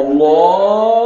الله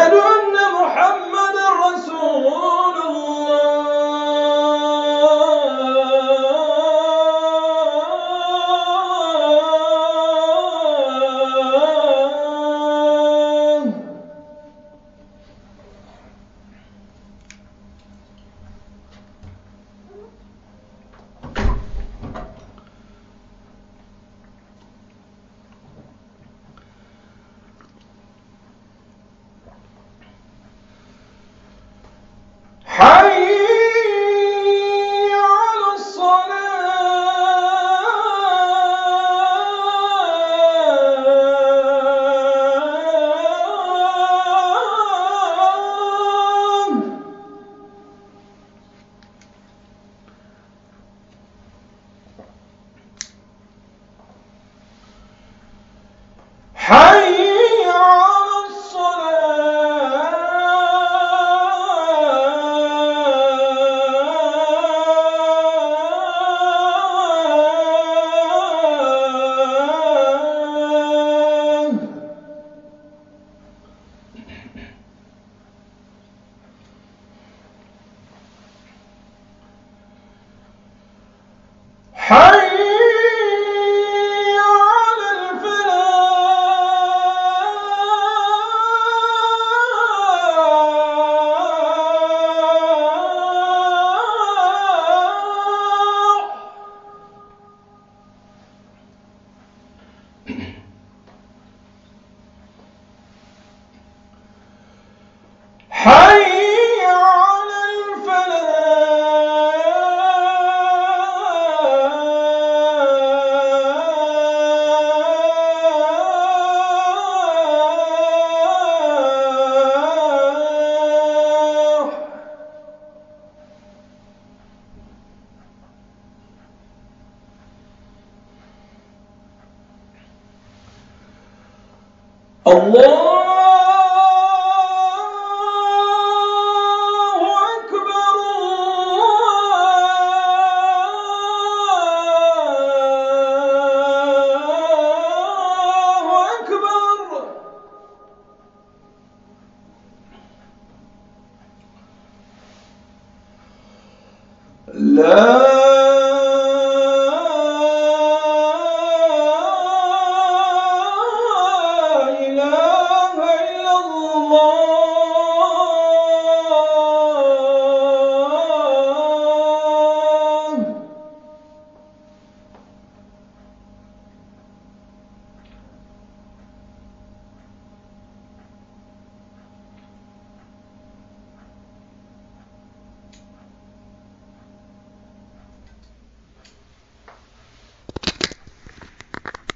الله لا